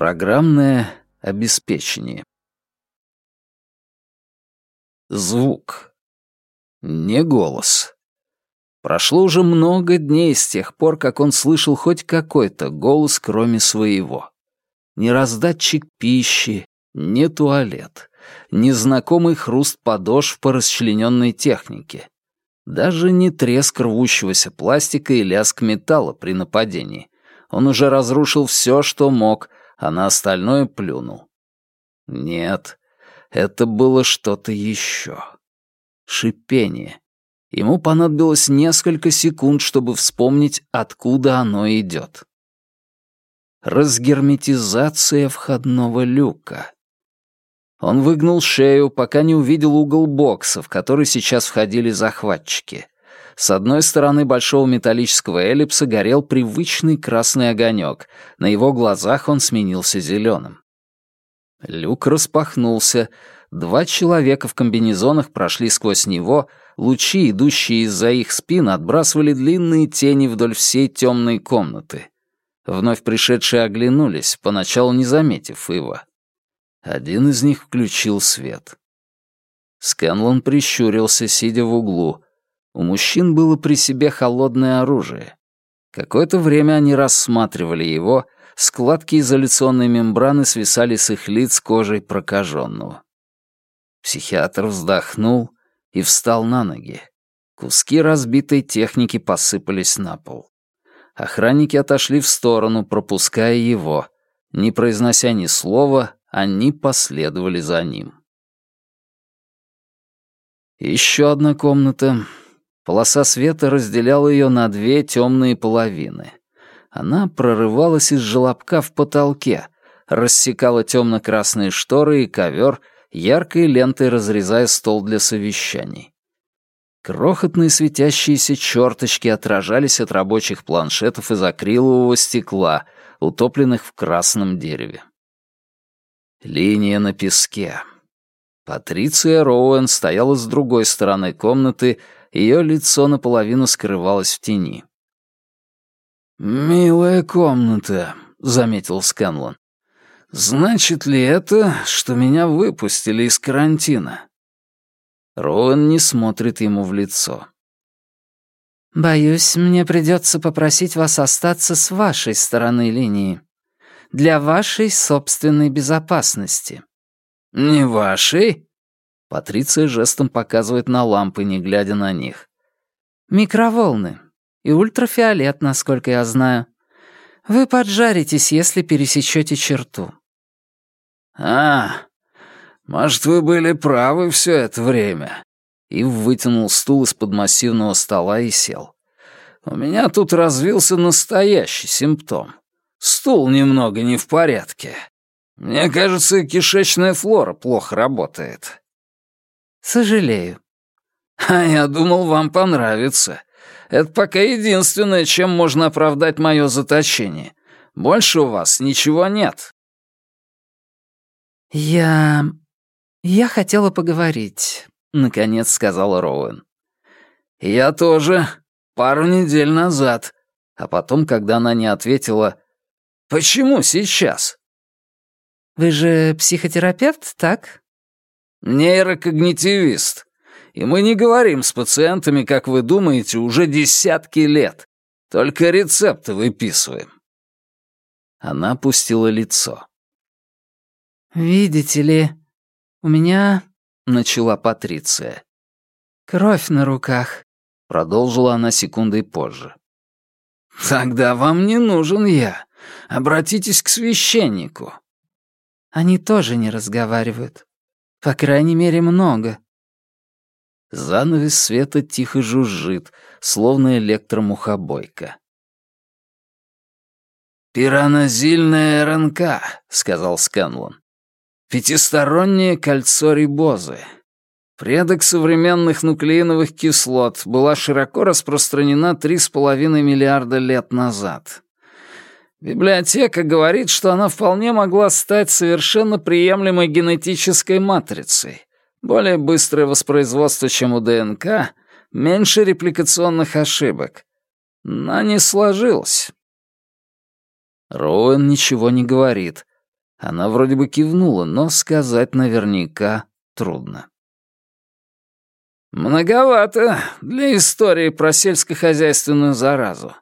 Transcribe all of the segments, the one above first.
Программное обеспечение. Звук. Не голос. Прошло уже много дней с тех пор, как он слышал хоть какой-то голос, кроме своего. Ни раздатчик пищи, ни туалет, ни знакомый хруст подошв по расчлененной технике. Даже не треск рвущегося пластика и лязг металла при нападении. Он уже разрушил все, что мог, а на остальное плюнул. Нет, это было что-то еще. Шипение. Ему понадобилось несколько секунд, чтобы вспомнить, откуда оно идет. Разгерметизация входного люка. Он выгнул шею, пока не увидел угол бокса, в который сейчас входили захватчики. С одной стороны большого металлического эллипса горел привычный красный огонек. На его глазах он сменился зеленым. Люк распахнулся. Два человека в комбинезонах прошли сквозь него, лучи, идущие из-за их спин, отбрасывали длинные тени вдоль всей темной комнаты. Вновь пришедшие оглянулись, поначалу не заметив его. Один из них включил свет. Скэнлон прищурился, сидя в углу. У мужчин было при себе холодное оружие. Какое-то время они рассматривали его, складки изоляционной мембраны свисали с их лиц кожей прокаженного. Психиатр вздохнул и встал на ноги. Куски разбитой техники посыпались на пол. Охранники отошли в сторону, пропуская его. Не произнося ни слова, они последовали за ним. Еще одна комната. Полоса света разделяла ее на две темные половины. Она прорывалась из желобка в потолке, рассекала темно-красные шторы и ковер, яркой лентой разрезая стол для совещаний. Крохотные светящиеся черточки отражались от рабочих планшетов из акрилового стекла, утопленных в красном дереве. Линия на песке. Патриция Роуэн стояла с другой стороны комнаты, ее лицо наполовину скрывалось в тени. «Милая комната», — заметил Сканлон. «Значит ли это, что меня выпустили из карантина?» Роуэн не смотрит ему в лицо. «Боюсь, мне придется попросить вас остаться с вашей стороны линии», для вашей собственной безопасности». «Не вашей?» Патриция жестом показывает на лампы, не глядя на них. «Микроволны. И ультрафиолет, насколько я знаю. Вы поджаритесь, если пересечете черту». «А, может, вы были правы все это время?» Ив вытянул стул из-под массивного стола и сел. «У меня тут развился настоящий симптом. Стул немного не в порядке. Мне кажется, кишечная флора плохо работает». «Сожалею». «А я думал, вам понравится. Это пока единственное, чем можно оправдать мое заточение. Больше у вас ничего нет». «Я... я хотела поговорить», — наконец сказала Роуэн. «Я тоже. Пару недель назад». А потом, когда она не ответила, «Почему сейчас?» «Вы же психотерапевт, так?» «Нейрокогнитивист. И мы не говорим с пациентами, как вы думаете, уже десятки лет. Только рецепты выписываем». Она опустила лицо. «Видите ли, у меня...» — начала Патриция. «Кровь на руках», — продолжила она секундой позже. «Тогда вам не нужен я. Обратитесь к священнику». Они тоже не разговаривают. По крайней мере, много. Занавес света тихо жужжит, словно электромухобойка. «Пиранозильная РНК», — сказал Сканлон. «Пятистороннее кольцо рибозы. Предок современных нуклеиновых кислот была широко распространена 3,5 миллиарда лет назад. Библиотека говорит, что она вполне могла стать совершенно приемлемой генетической матрицей. Более быстрое воспроизводство, чем у ДНК, меньше репликационных ошибок. Но не сложилось. Роуэн ничего не говорит. Она вроде бы кивнула, но сказать наверняка трудно. «Многовато для истории про сельскохозяйственную заразу.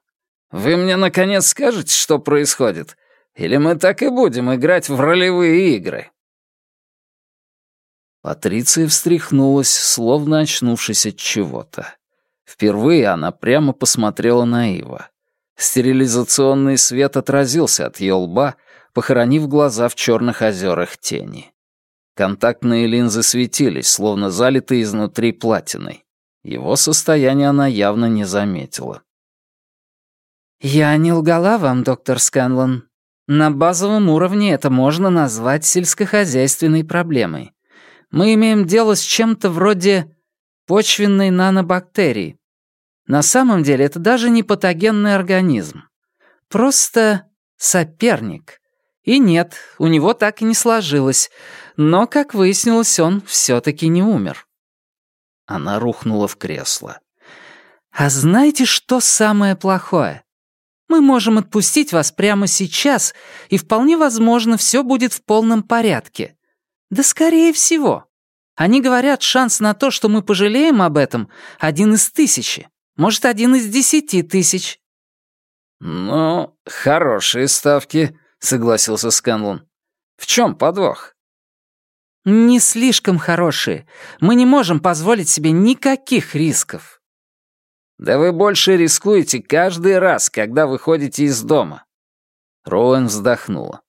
Вы мне, наконец, скажете, что происходит? Или мы так и будем играть в ролевые игры?» Патриция встряхнулась, словно очнувшись от чего-то. Впервые она прямо посмотрела на Ива. Стерилизационный свет отразился от ее лба, похоронив глаза в черных озерах тени. Контактные линзы светились, словно залитые изнутри платиной. Его состояние она явно не заметила. «Я не лгала вам, доктор Сканлон. На базовом уровне это можно назвать сельскохозяйственной проблемой. Мы имеем дело с чем-то вроде почвенной нанобактерии. На самом деле это даже не патогенный организм. Просто соперник. И нет, у него так и не сложилось. Но, как выяснилось, он все-таки не умер. Она рухнула в кресло. «А знаете, что самое плохое? Мы можем отпустить вас прямо сейчас, и вполне возможно, все будет в полном порядке. Да скорее всего. Они говорят, шанс на то, что мы пожалеем об этом, один из тысячи. Может, один из десяти тысяч». «Ну, хорошие ставки», — согласился Сканлон. «В чем подвох?» «Не слишком хорошие. Мы не можем позволить себе никаких рисков». «Да вы больше рискуете каждый раз, когда выходите из дома». Роуэн вздохнула.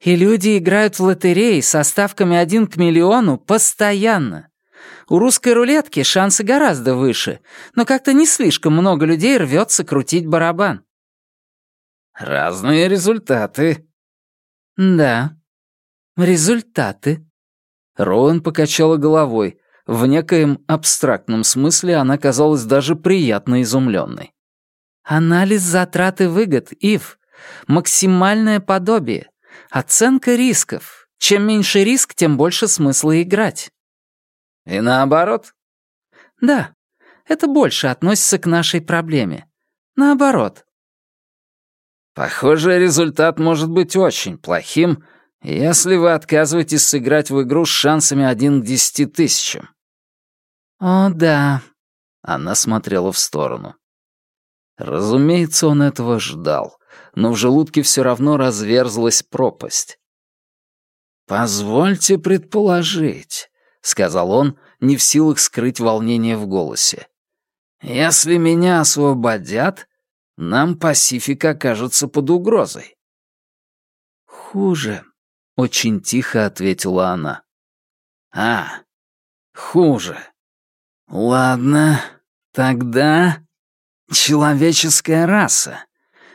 «И люди играют в лотереи со ставками один к миллиону постоянно. У русской рулетки шансы гораздо выше, но как-то не слишком много людей рвется крутить барабан. Разные результаты. Да, результаты. Роуэн покачала головой. В некоем абстрактном смысле она казалась даже приятно изумленной. Анализ затрат и выгод, Ив. Максимальное подобие. Оценка рисков. Чем меньше риск, тем больше смысла играть. И наоборот? Да, это больше относится к нашей проблеме. Наоборот. Похоже, результат может быть очень плохим, если вы отказываетесь сыграть в игру с шансами один к десяти тысячам. О, да. Она смотрела в сторону. Разумеется, он этого ждал, но в желудке все равно разверзлась пропасть. «Позвольте предположить, — сказал он, не в силах скрыть волнение в голосе. «Если меня освободят, нам Пасифик окажется под угрозой». «Хуже», — очень тихо ответила она. «А, хуже. Ладно, тогда человеческая раса.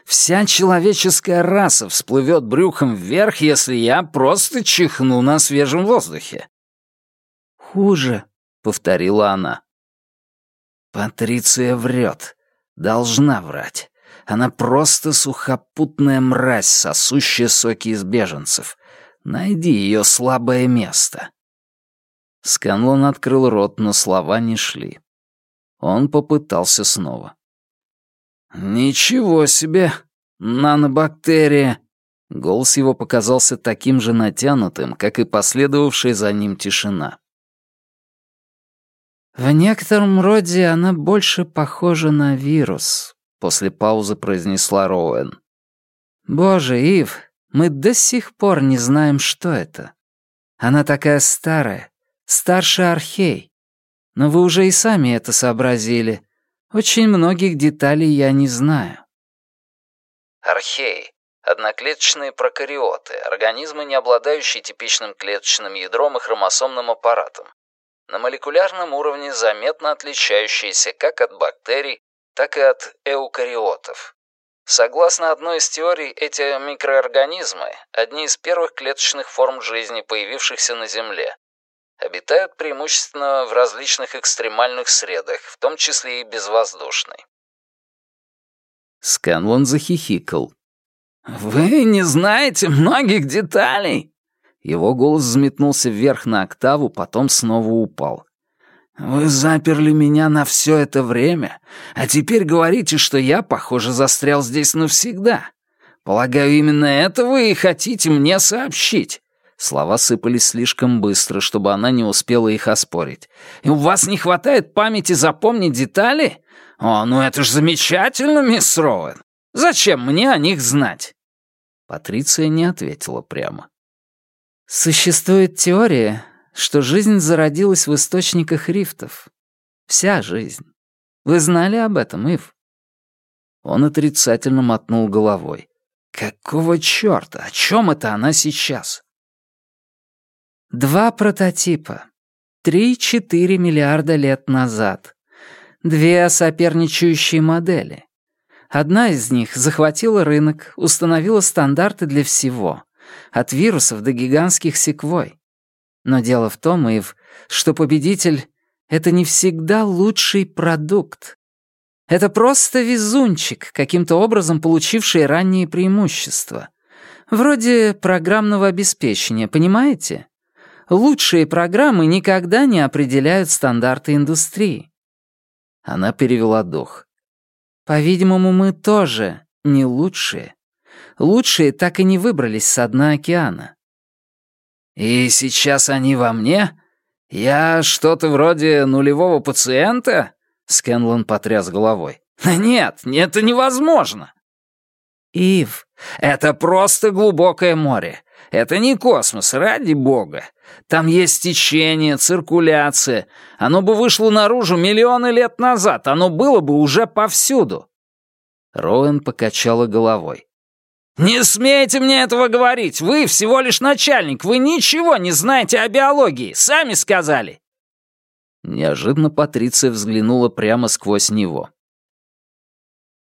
Вся человеческая раса всплывет брюхом вверх, если я просто чихну на свежем воздухе хуже», — повторила она. «Патриция врет. Должна врать. Она просто сухопутная мразь, сосущая соки из беженцев. Найди ее слабое место». Сканлон открыл рот, но слова не шли. Он попытался снова. «Ничего себе! Нанобактерия!» Голос его показался таким же натянутым, как и последовавшая за ним тишина. «В некотором роде она больше похожа на вирус», — после паузы произнесла Роуэн. «Боже, Ив, мы до сих пор не знаем, что это. Она такая старая, старше Архей. Но вы уже и сами это сообразили. Очень многих деталей я не знаю». Архей — одноклеточные прокариоты, организмы, не обладающие типичным клеточным ядром и хромосомным аппаратом на молекулярном уровне заметно отличающиеся как от бактерий, так и от эукариотов. Согласно одной из теорий, эти микроорганизмы – одни из первых клеточных форм жизни, появившихся на Земле. Обитают преимущественно в различных экстремальных средах, в том числе и безвоздушной. Сканлон захихикал. «Вы не знаете многих деталей?» Его голос взметнулся вверх на октаву, потом снова упал. «Вы заперли меня на все это время, а теперь говорите, что я, похоже, застрял здесь навсегда. Полагаю, именно это вы и хотите мне сообщить. Слова сыпались слишком быстро, чтобы она не успела их оспорить. «И у вас не хватает памяти запомнить детали? О, ну это ж замечательно, мисс Роуэн! Зачем мне о них знать?» Патриция не ответила прямо. «Существует теория, что жизнь зародилась в источниках рифтов. Вся жизнь. Вы знали об этом, Ив?» Он отрицательно мотнул головой. «Какого чёрта? О чём это она сейчас?» Два прототипа. Три-четыре миллиарда лет назад. Две соперничающие модели. Одна из них захватила рынок, установила стандарты для всего, от вирусов до гигантских секвой. Но дело в том, Ив, что победитель — это не всегда лучший продукт. Это просто везунчик, каким-то образом получивший ранние преимущества. Вроде программного обеспечения, понимаете? Лучшие программы никогда не определяют стандарты индустрии. Она перевела дух. По-видимому, мы тоже не лучшие. Лучшие так и не выбрались с дна океана. И сейчас они во мне? Я что-то вроде нулевого пациента? Скэнлон потряс головой. Нет, это невозможно. Ив, это просто глубокое море. Это не космос, ради бога. Там есть течение, циркуляция. Оно бы вышло наружу миллионы лет назад, оно было бы уже повсюду». Роуэн покачала головой. «Не смейте мне этого говорить! Вы всего лишь начальник, вы ничего не знаете о биологии, сами сказали!» Неожиданно Патриция взглянула прямо сквозь него.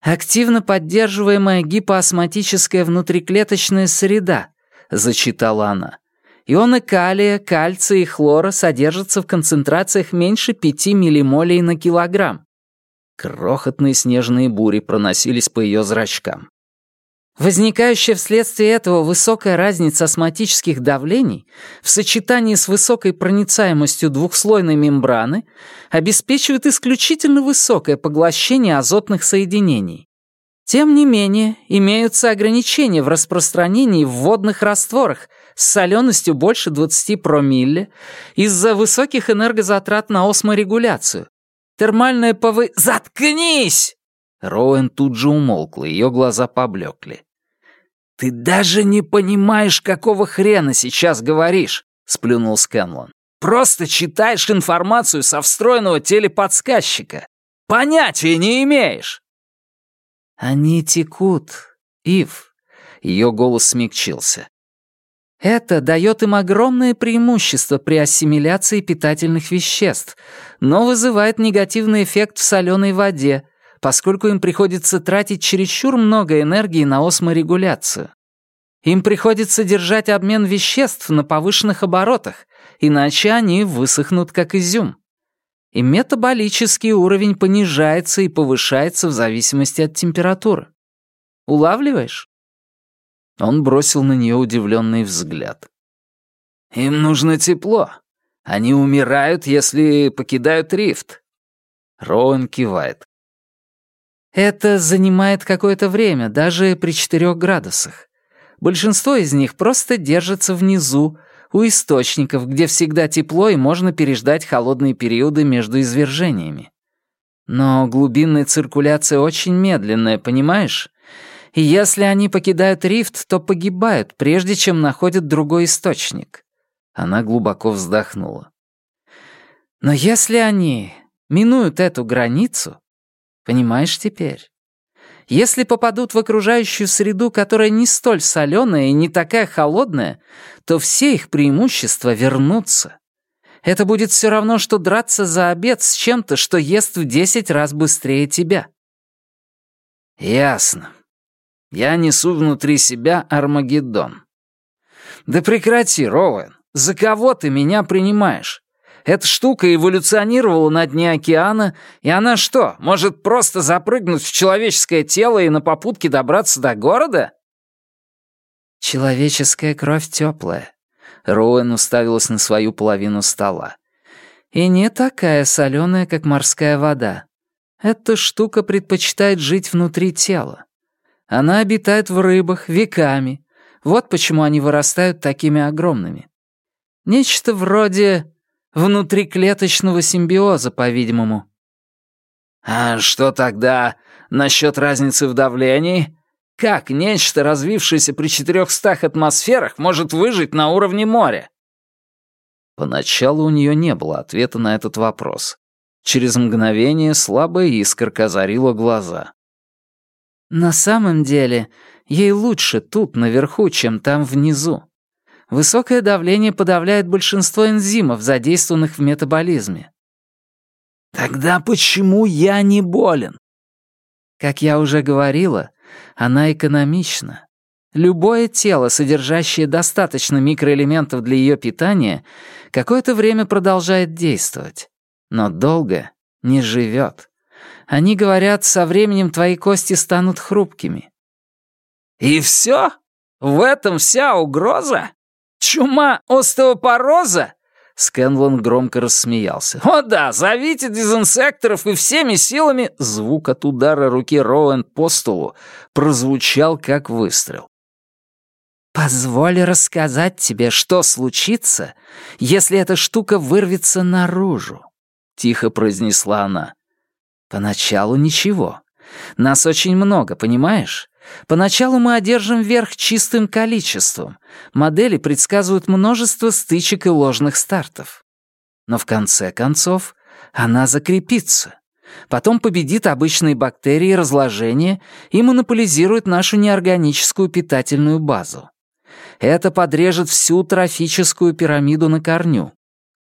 «Активно поддерживаемая гипоосмотическая внутриклеточная среда», — зачитала она. Ионы калия, кальция и хлора содержатся в концентрациях меньше 5 миллимолей на килограмм. Крохотные снежные бури проносились по ее зрачкам. Возникающая вследствие этого высокая разница осмотических давлений в сочетании с высокой проницаемостью двухслойной мембраны обеспечивает исключительно высокое поглощение азотных соединений. Тем не менее, имеются ограничения в распространении в водных растворах, с соленостью больше 20 промилле из-за высоких энергозатрат на осморегуляцию. Термальное повы... «Заткнись!» Роуэн тут же умолкла, ее глаза поблекли. «Ты даже не понимаешь, какого хрена сейчас говоришь», — сплюнул Скэнлон. «Просто читаешь информацию со встроенного телеподсказчика. Понятия не имеешь». «Они текут, Ив». Ее голос смягчился. Это дает им огромное преимущество при ассимиляции питательных веществ, но вызывает негативный эффект в соленой воде, поскольку им приходится тратить чересчур много энергии на осморегуляцию. Им приходится держать обмен веществ на повышенных оборотах, иначе они высохнут как изюм. И метаболический уровень понижается и повышается в зависимости от температуры. Улавливаешь? Он бросил на нее удивленный взгляд. «Им нужно тепло. Они умирают, если покидают рифт». Роуэн кивает. «Это занимает какое-то время, даже при четырех градусах. Большинство из них просто держатся внизу, у источников, где всегда тепло и можно переждать холодные периоды между извержениями. Но глубинная циркуляция очень медленная, понимаешь? И если они покидают рифт, то погибают, прежде чем находят другой источник. Она глубоко вздохнула. Но если они минуют эту границу, понимаешь теперь, если попадут в окружающую среду, которая не столь соленая и не такая холодная, то все их преимущества вернутся. Это будет все равно, что драться за обед с чем-то, что ест в десять раз быстрее тебя. Ясно. Я несу внутри себя Армагеддон. Да прекрати, Роуэн. За кого ты меня принимаешь? Эта штука эволюционировала на дне океана, и она что, может просто запрыгнуть в человеческое тело и на попутке добраться до города? Человеческая кровь теплая. Роуэн уставилась на свою половину стола. И не такая соленая, как морская вода. Эта штука предпочитает жить внутри тела. Она обитает в рыбах веками. Вот почему они вырастают такими огромными. Нечто вроде внутриклеточного симбиоза, по-видимому. А что тогда насчет разницы в давлении? Как нечто, развившееся при 400 атмосферах, может выжить на уровне моря? Поначалу у нее не было ответа на этот вопрос. Через мгновение слабая искорка озарила глаза. «На самом деле, ей лучше тут, наверху, чем там внизу. Высокое давление подавляет большинство энзимов, задействованных в метаболизме. Тогда почему я не болен? Как я уже говорила, она экономична. Любое тело, содержащее достаточно микроэлементов для ее питания, какое-то время продолжает действовать, но долго не живет. Они говорят, со временем твои кости станут хрупкими. И все? В этом вся угроза? Чума остеопороза? Скэнлон громко рассмеялся. «О да, зовите дезинсекторов и всеми силами...» Звук от удара руки Роуэн по столу прозвучал как выстрел. «Позволь рассказать тебе, что случится, если эта штука вырвется наружу», — тихо произнесла она. «Поначалу ничего. Нас очень много, понимаешь? Поначалу мы одержим верх чистым количеством. Модели предсказывают множество стычек и ложных стартов. Но в конце концов она закрепится. Потом победит обычные бактерии разложения и монополизирует нашу неорганическую питательную базу. Это подрежет всю трофическую пирамиду на корню.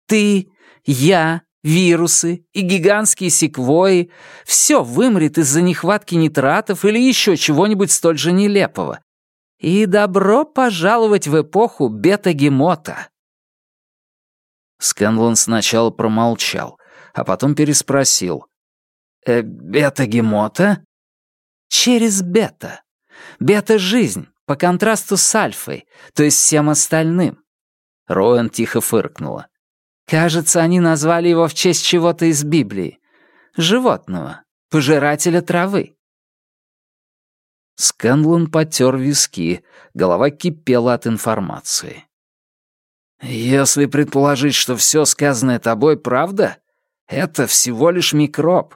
Ты, я, вирусы и гигантские секвои — все вымрет из-за нехватки нитратов или еще чего-нибудь столь же нелепого. И добро пожаловать в эпоху бета-гемота. Скэнлон сначала промолчал, а потом переспросил. «Э, «Бета-гемота?» «Через бета. Бета-жизнь, по контрасту с альфой, то есть всем остальным». Роэн тихо фыркнула. Кажется, они назвали его в честь чего-то из Библии. Животного, пожирателя травы. Скэнлон потер виски, голова кипела от информации. «Если предположить, что все сказанное тобой правда, это всего лишь микроб».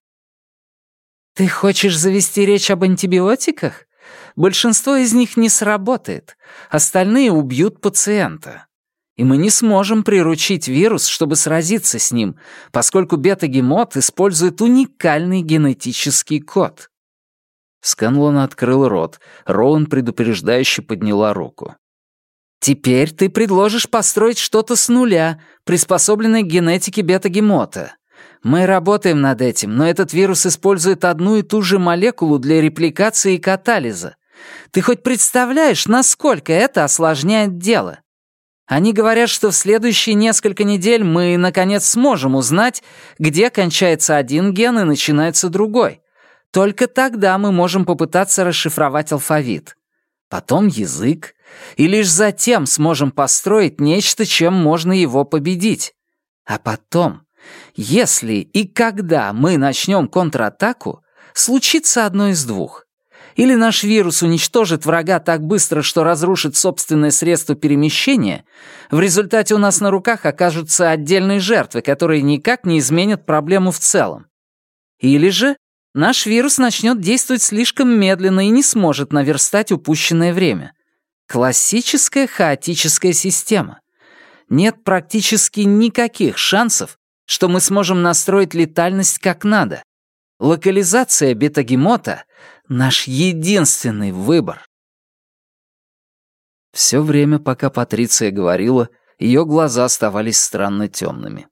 «Ты хочешь завести речь об антибиотиках? Большинство из них не сработает, остальные убьют пациента и мы не сможем приручить вирус, чтобы сразиться с ним, поскольку бета-гемот использует уникальный генетический код». Сканлон открыл рот, Роуэн предупреждающе подняла руку. «Теперь ты предложишь построить что-то с нуля, приспособленное к генетике бета-гемота. Мы работаем над этим, но этот вирус использует одну и ту же молекулу для репликации и катализа. Ты хоть представляешь, насколько это осложняет дело?» Они говорят, что в следующие несколько недель мы, наконец, сможем узнать, где кончается один ген и начинается другой. Только тогда мы можем попытаться расшифровать алфавит. Потом язык. И лишь затем сможем построить нечто, чем можно его победить. А потом, если и когда мы начнем контратаку, случится одно из двух. Или наш вирус уничтожит врага так быстро, что разрушит собственное средство перемещения, в результате у нас на руках окажутся отдельные жертвы, которые никак не изменят проблему в целом. Или же наш вирус начнет действовать слишком медленно и не сможет наверстать упущенное время. Классическая хаотическая система. Нет практически никаких шансов, что мы сможем настроить летальность как надо. Локализация бетагемота — наш единственный выбор. Все время, пока Патриция говорила, ее глаза оставались странно темными.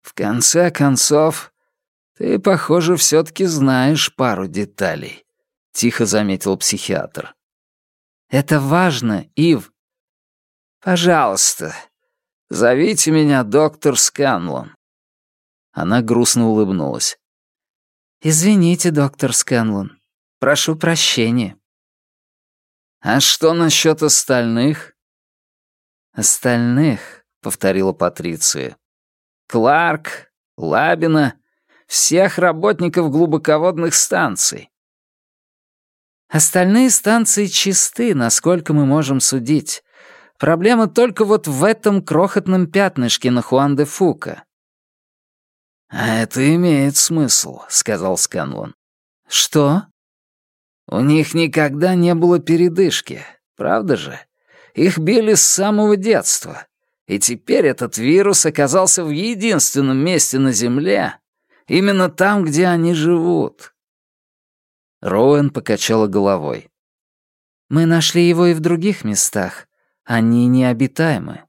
«В конце концов, ты, похоже, все-таки знаешь пару деталей», — тихо заметил психиатр. «Это важно, Ив». «Пожалуйста, зовите меня доктор Сканлон». Она грустно улыбнулась. «Извините, доктор Скэнлон. Прошу прощения». «А что насчет остальных?» «Остальных», — повторила Патриция. «Кларк, Лабина, всех работников глубоководных станций». Остальные станции чисты, насколько мы можем судить. Проблема только вот в этом крохотном пятнышке на Хуан-де-Фука. «А это имеет смысл», — сказал Сканлон. «Что?» «У них никогда не было передышки, правда же? Их били с самого детства. И теперь этот вирус оказался в единственном месте на Земле, именно там, где они живут». Роуэн покачала головой. «Мы нашли его и в других местах. Они необитаемы.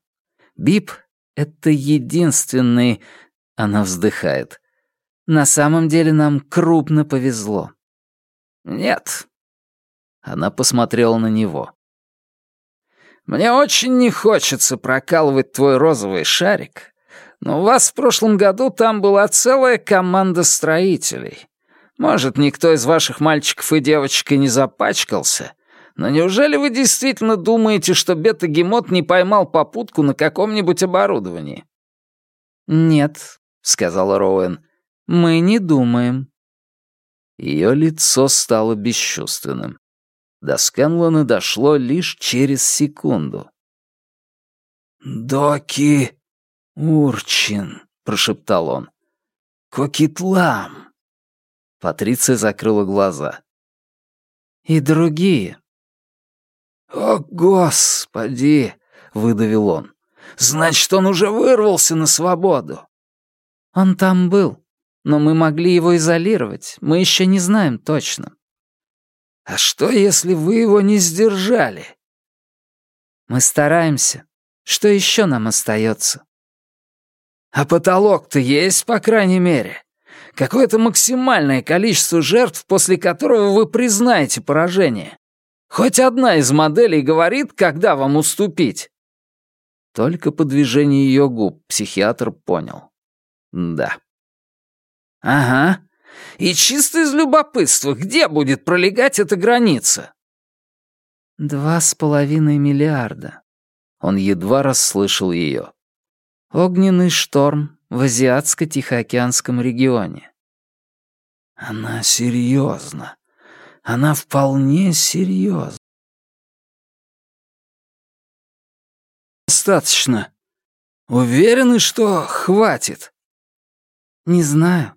Бип — это единственный...» Она вздыхает. «На самом деле нам крупно повезло». «Нет». Она посмотрела на него. Мне очень не хочется прокалывать твой розовый шарик, но у вас в прошлом году там была целая команда строителей. Может, никто из ваших мальчиков и девочек и не запачкался, но неужели вы действительно думаете, что бета-гемот не поймал попутку на каком-нибудь оборудовании?» «Нет», — сказала Роуэн, — «мы не думаем». Ее лицо стало бесчувственным. До Сканлона дошло лишь через секунду. «Доки Урчин», — прошептал он. «Кокитлам». Патриция закрыла глаза. «И другие». «О, Господи!» — выдавил он. «Значит, он уже вырвался на свободу». «Он там был, но мы могли его изолировать. Мы еще не знаем точно». А что, если вы его не сдержали? Мы стараемся. Что еще нам остается? А потолок-то есть, по крайней мере. Какое-то максимальное количество жертв, после которого вы признаете поражение. Хоть одна из моделей говорит, когда вам уступить. Только по движению ее губ психиатр понял. Да. Ага. И чисто из любопытства, где будет пролегать эта граница? Два с половиной миллиарда. Он едва расслышал ее. Огненный шторм в Азиатско-Тихоокеанском регионе. Она серьезно. Она вполне серьезна. Достаточно. Уверены, что хватит? Не знаю.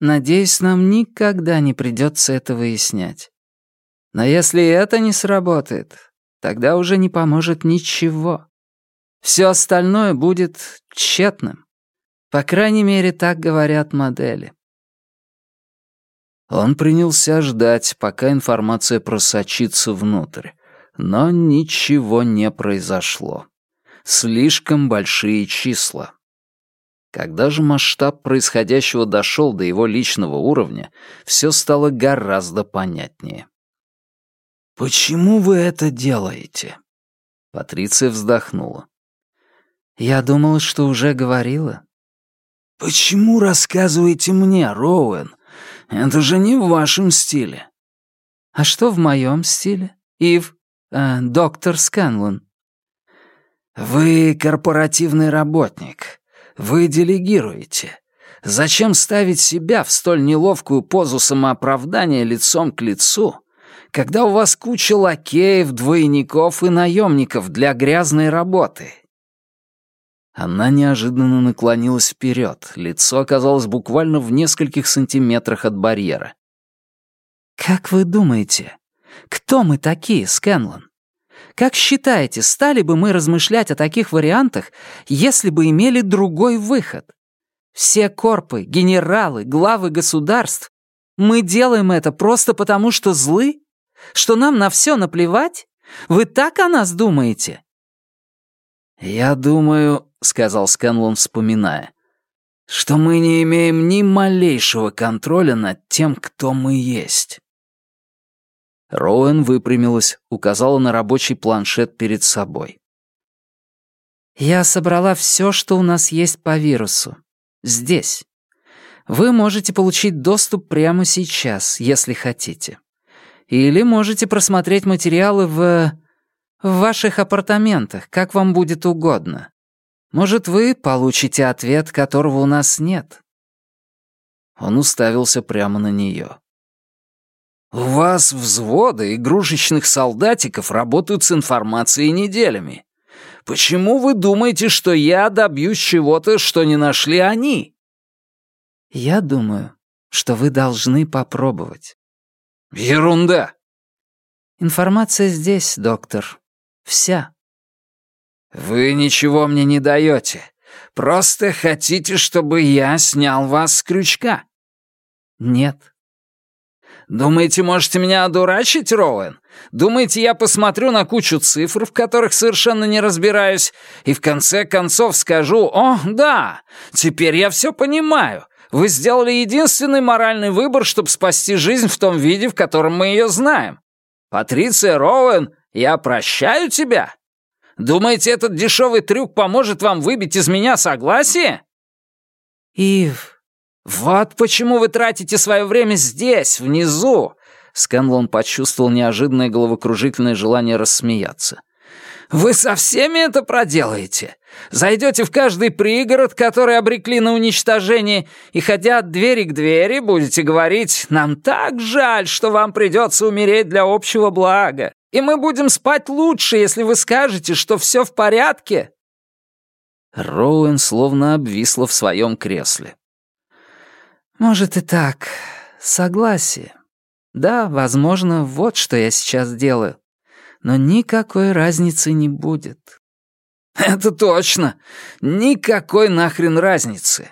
Надеюсь, нам никогда не придется это выяснять. Но если это не сработает, тогда уже не поможет ничего. Все остальное будет тщетным. По крайней мере, так говорят модели. Он принялся ждать, пока информация просочится внутрь. Но ничего не произошло. Слишком большие числа. Когда же масштаб происходящего дошел до его личного уровня, все стало гораздо понятнее. «Почему вы это делаете?» Патриция вздохнула. «Я думала, что уже говорила». «Почему рассказываете мне, Роуэн? Это же не в вашем стиле». «А что в моем стиле? Ив, э, доктор Сканлон?» «Вы корпоративный работник. Вы делегируете. Зачем ставить себя в столь неловкую позу самооправдания лицом к лицу, когда у вас куча лакеев, двойников и наемников для грязной работы? Она неожиданно наклонилась вперед, лицо оказалось буквально в нескольких сантиметрах от барьера. «Как вы думаете, кто мы такие, Скэнлон? Как считаете, стали бы мы размышлять о таких вариантах, если бы имели другой выход? Все корпы, генералы, главы государств, мы делаем это просто потому, что злы? Что нам на все наплевать? Вы так о нас думаете?» «Я думаю», — сказал Скэнлон, вспоминая, «что мы не имеем ни малейшего контроля над тем, кто мы есть». Роуэн выпрямилась, указала на рабочий планшет перед собой. «Я собрала все, что у нас есть по вирусу. Здесь. Вы можете получить доступ прямо сейчас, если хотите. Или можете просмотреть материалы в... в ваших апартаментах, как вам будет угодно. Может, вы получите ответ, которого у нас нет». Он уставился прямо на нее. У вас взводы игрушечных солдатиков работают с информацией неделями. Почему вы думаете, что я добьюсь чего-то, что не нашли они? Я думаю, что вы должны попробовать. Ерунда. Информация здесь, доктор. Вся. Вы ничего мне не даете. Просто хотите, чтобы я снял вас с крючка. Нет. Думаете, можете меня одурачить, Роуэн? Думаете, я посмотрю на кучу цифр, в которых совершенно не разбираюсь, и в конце концов скажу «О, да, теперь я все понимаю. Вы сделали единственный моральный выбор, чтобы спасти жизнь в том виде, в котором мы ее знаем. Патриция Роуэн, я прощаю тебя. Думаете, этот дешевый трюк поможет вам выбить из меня согласие?» «Ив, «Вот почему вы тратите свое время здесь, внизу!» Сканлон почувствовал неожиданное головокружительное желание рассмеяться. «Вы со всеми это проделаете? Зайдете в каждый пригород, который обрекли на уничтожение, и, ходя от двери к двери, будете говорить, «Нам так жаль, что вам придется умереть для общего блага, и мы будем спать лучше, если вы скажете, что все в порядке?» Роуэн словно обвисла в своем кресле. Может и так. Согласие. Да, возможно, вот что я сейчас делаю. Но никакой разницы не будет. Это точно. Никакой нахрен разницы.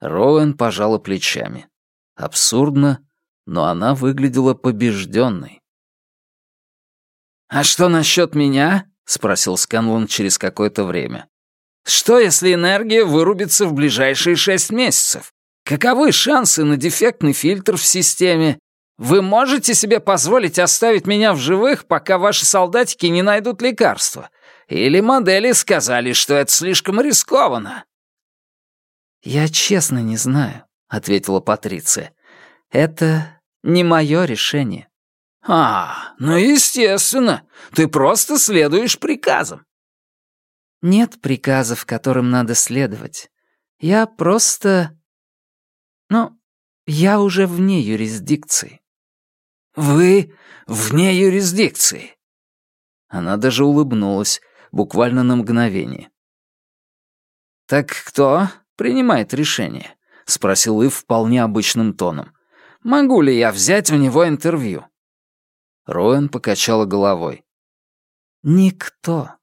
Роуэн пожала плечами. Абсурдно, но она выглядела побежденной. «А что насчет меня?» — спросил Сканлон через какое-то время. «Что, если энергия вырубится в ближайшие шесть месяцев? Каковы шансы на дефектный фильтр в системе? Вы можете себе позволить оставить меня в живых, пока ваши солдатики не найдут лекарства? Или модели сказали, что это слишком рискованно?» «Я честно не знаю», — ответила Патриция. «Это не мое решение». «А, ну естественно. Ты просто следуешь приказам». «Нет приказов, которым надо следовать. Я просто но я уже вне юрисдикции». «Вы вне юрисдикции?» Она даже улыбнулась, буквально на мгновение. «Так кто принимает решение?» — спросил Ив вполне обычным тоном. «Могу ли я взять у него интервью?» Роэн покачала головой. «Никто».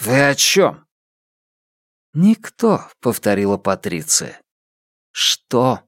«Вы о чем?» «Никто», — повторила Патриция. Что?